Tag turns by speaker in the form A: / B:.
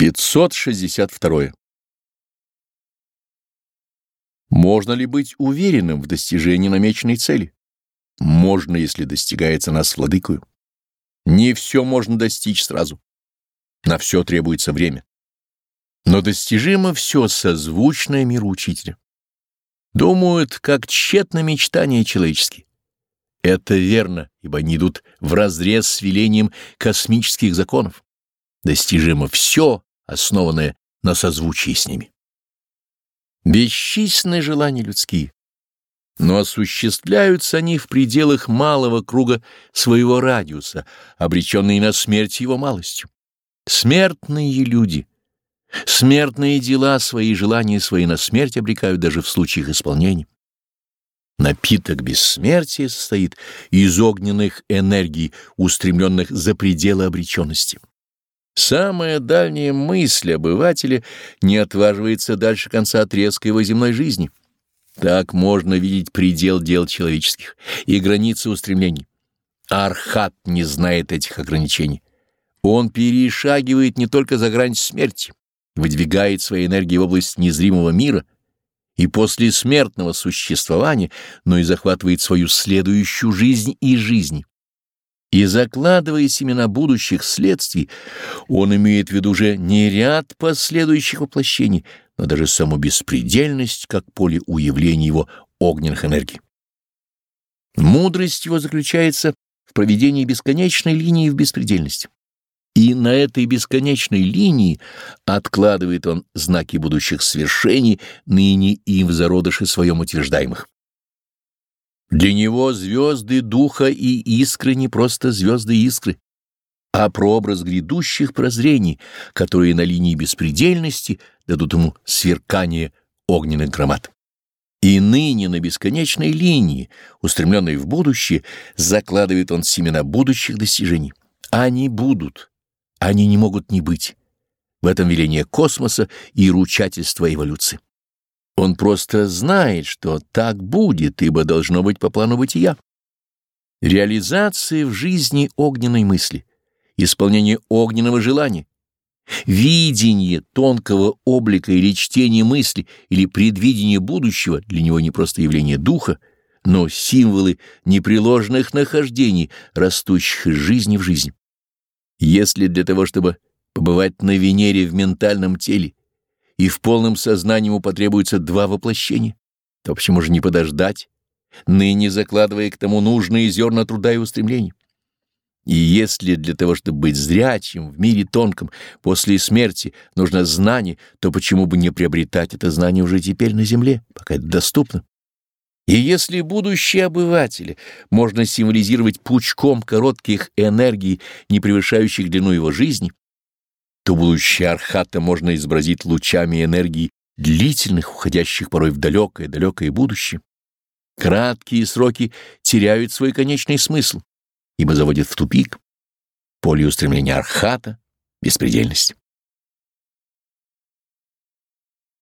A: 562. Можно ли быть уверенным в достижении намеченной цели? Можно, если достигается нас владыкою. Не все можно достичь сразу. На все требуется время. Но достижимо все созвучное миру учителя. Думают, как тщетно мечтания человеческие. Это верно, ибо они идут вразрез с велением космических законов. Достижимо все, основанное на созвучии с ними. Бесчисленные желания людские, но осуществляются они в пределах малого круга своего радиуса, обреченные на смерть его малостью. Смертные люди, смертные дела свои желания свои на смерть обрекают даже в случаях исполнения. Напиток бессмертия состоит из огненных энергий, устремленных за пределы обреченности. Самая дальняя мысль обывателя не отваживается дальше конца отрезка его земной жизни. Так можно видеть предел дел человеческих и границы устремлений. Архат не знает этих ограничений. Он перешагивает не только за грань смерти, выдвигает свои энергии в область незримого мира и после смертного существования, но и захватывает свою следующую жизнь и жизнь. И закладывая семена будущих следствий, он имеет в виду уже не ряд последующих воплощений, но даже саму беспредельность, как поле уявления его огненных энергий. Мудрость его заключается в проведении бесконечной линии в беспредельность. И на этой бесконечной линии откладывает он знаки будущих свершений, ныне им в зародыше своем утверждаемых. Для него звезды духа и искры не просто звезды искры, а прообраз грядущих прозрений, которые на линии беспредельности дадут ему сверкание огненных громад. И ныне на бесконечной линии, устремленной в будущее, закладывает он семена будущих достижений. Они будут, они не могут не быть. В этом веление космоса и ручательство эволюции. Он просто знает, что так будет, ибо должно быть по плану бытия. Реализация в жизни огненной мысли, исполнение огненного желания, видение тонкого облика или чтение мысли, или предвидение будущего для него не просто явление духа, но символы непреложных нахождений, растущих из жизни в жизнь. Если для того, чтобы побывать на Венере в ментальном теле, и в полном сознании ему потребуется два воплощения, то почему же не подождать, ныне закладывая к тому нужные зерна труда и устремлений? И если для того, чтобы быть зрячим в мире тонком после смерти нужно знание, то почему бы не приобретать это знание уже теперь на земле, пока это доступно? И если будущее обыватели можно символизировать пучком коротких энергий, не превышающих длину его жизни, то будущее архата можно изобразить лучами энергии длительных, уходящих порой в далекое-далекое будущее. Краткие сроки теряют свой конечный смысл, ибо заводят в тупик. Поле устремления архата — беспредельность.